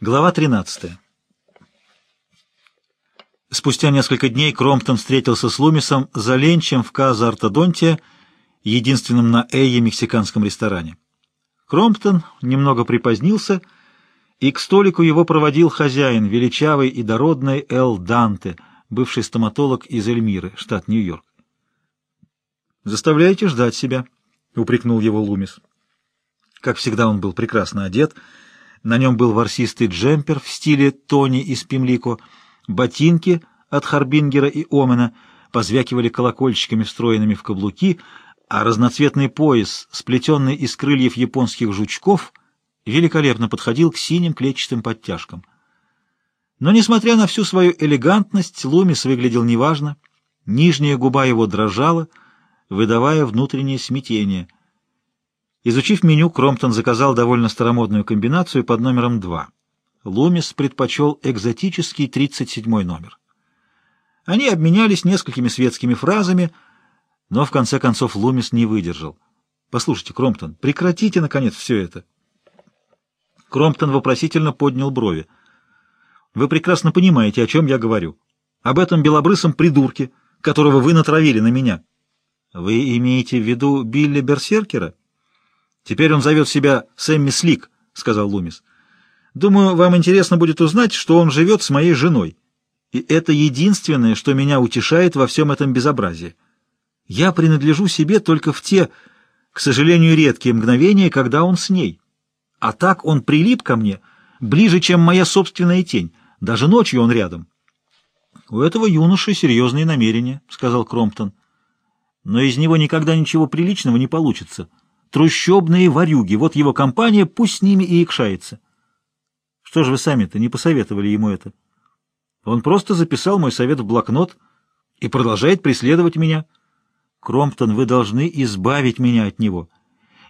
Глава 13. Спустя несколько дней Кромптон встретился с Лумисом за ленчем в Каза Ортодонтия, единственном на Эйе мексиканском ресторане. Кромптон немного припозднился, и к столику его проводил хозяин, величавый и дородный Эл Данте, бывший стоматолог из Эльмиры, штат Нью-Йорк. «Заставляете ждать себя», — упрекнул его Лумис. Как всегда, он был прекрасно одет — на нем был ворсистый джемпер в стиле Тони из Пимлико, ботинки от Харбингера и Омена позвякивали колокольчиками, встроенными в каблуки, а разноцветный пояс, сплетенный из крыльев японских жучков, великолепно подходил к синим клетчатым подтяжкам. Но, несмотря на всю свою элегантность, Лумис выглядел неважно, нижняя губа его дрожала, выдавая внутреннее смятение — Изучив меню, Кромптон заказал довольно старомодную комбинацию под номером 2. Лумис предпочел экзотический 37 номер. Они обменялись несколькими светскими фразами, но в конце концов Лумис не выдержал. «Послушайте, Кромптон, прекратите, наконец, все это!» Кромптон вопросительно поднял брови. «Вы прекрасно понимаете, о чем я говорю. Об этом белобрысом придурке, которого вы натравили на меня». «Вы имеете в виду Билли Берсеркера?» «Теперь он зовет себя Сэмми Слик», — сказал Лумис. «Думаю, вам интересно будет узнать, что он живет с моей женой. И это единственное, что меня утешает во всем этом безобразии. Я принадлежу себе только в те, к сожалению, редкие мгновения, когда он с ней. А так он прилип ко мне ближе, чем моя собственная тень. Даже ночью он рядом». «У этого юноши серьезные намерения», — сказал Кромптон. «Но из него никогда ничего приличного не получится». Трущобные ворюги, вот его компания, пусть с ними и икшается. Что же вы сами-то не посоветовали ему это? Он просто записал мой совет в блокнот и продолжает преследовать меня. Кромптон, вы должны избавить меня от него.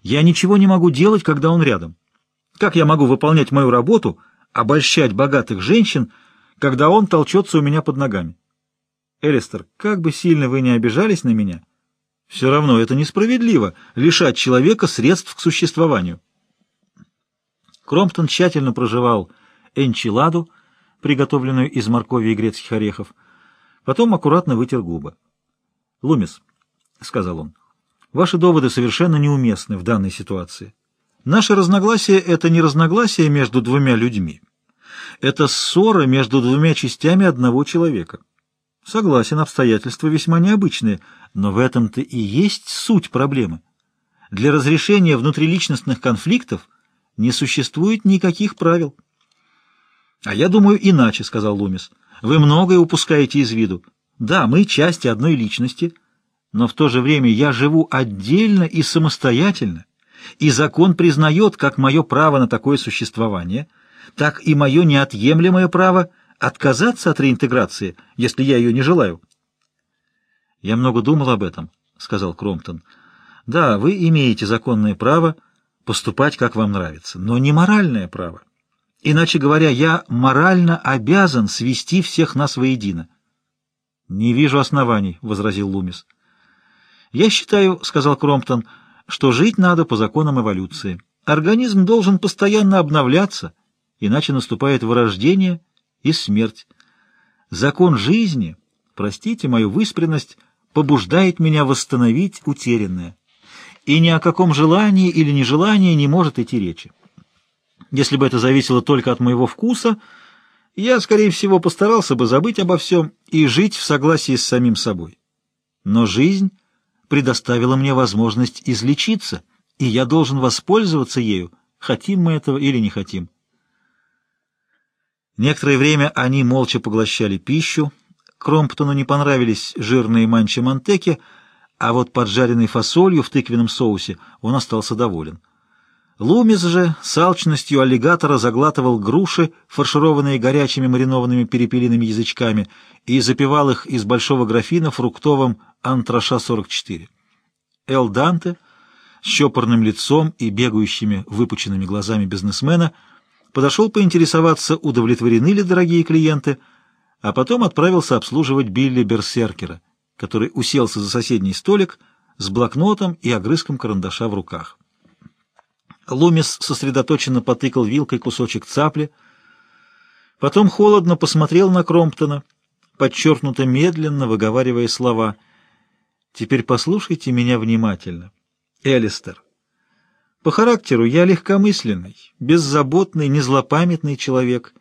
Я ничего не могу делать, когда он рядом. Как я могу выполнять мою работу, обольщать богатых женщин, когда он толчется у меня под ногами? Элистер, как бы сильно вы не обижались на меня, — все равно это несправедливо — лишать человека средств к существованию. Кромптон тщательно проживал энчиладу, приготовленную из моркови и грецких орехов, потом аккуратно вытер губы. «Лумис», — сказал он, — «ваши доводы совершенно неуместны в данной ситуации. Наше разногласие — это не разногласие между двумя людьми. Это ссора между двумя частями одного человека». Согласен, обстоятельства весьма необычные, но в этом-то и есть суть проблемы. Для разрешения внутриличностных конфликтов не существует никаких правил. — А я думаю иначе, — сказал Лумис. — Вы многое упускаете из виду. Да, мы части одной личности, но в то же время я живу отдельно и самостоятельно, и закон признает как мое право на такое существование, так и мое неотъемлемое право — отказаться от реинтеграции, если я ее не желаю? Я много думал об этом, сказал Кромптон. Да, вы имеете законное право поступать, как вам нравится, но не моральное право. Иначе говоря, я морально обязан свести всех нас воедино. Не вижу оснований, возразил Лумис. Я считаю, сказал Кромптон, что жить надо по законам эволюции. Организм должен постоянно обновляться, иначе наступает вырождение и смерть. Закон жизни, простите мою выспренность, побуждает меня восстановить утерянное. И ни о каком желании или нежелании не может идти речи. Если бы это зависело только от моего вкуса, я, скорее всего, постарался бы забыть обо всем и жить в согласии с самим собой. Но жизнь предоставила мне возможность излечиться, и я должен воспользоваться ею, хотим мы этого или не хотим. Некоторое время они молча поглощали пищу. Кромптону не понравились жирные манчи-мантеки, а вот поджаренной фасолью в тыквенном соусе он остался доволен. Лумис же с алчностью аллигатора заглатывал груши, фаршированные горячими маринованными перепелиными язычками, и запивал их из большого графина фруктовым антраша-44. Эл Данте с чопорным лицом и бегающими выпученными глазами бизнесмена — подошел поинтересоваться, удовлетворены ли дорогие клиенты, а потом отправился обслуживать Билли Берсеркера, который уселся за соседний столик с блокнотом и огрызком карандаша в руках. Лумис сосредоточенно потыкал вилкой кусочек цапли, Потом холодно посмотрел на Кромптона, подчеркнуто медленно выговаривая слова. «Теперь послушайте меня внимательно. Элистер, по характеру я легкомысленный, беззаботный, незлопамятный человек,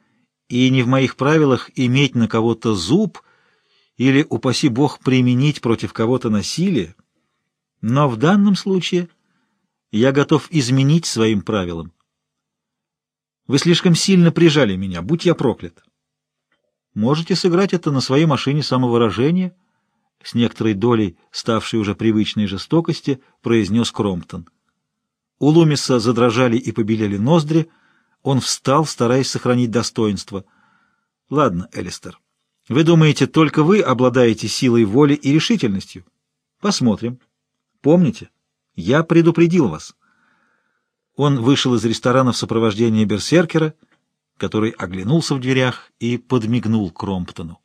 и не в моих правилах иметь на кого-то зуб или, упаси бог, применить против кого-то насилие, но в данном случае я готов изменить своим правилам. Вы слишком сильно прижали меня, будь я проклят. Можете сыграть это на своей машине самовыражения, с некоторой долей, ставшей уже привычной жестокости, произнес Кромптон. У Лумиса задрожали и побелели ноздри, он встал, стараясь сохранить достоинство. Ладно, Элистер, вы думаете, только вы обладаете силой воли и решительностью? Посмотрим. Помните, я предупредил вас. Он вышел из ресторана в сопровождении берсеркера, который оглянулся в дверях и подмигнул Кромптону.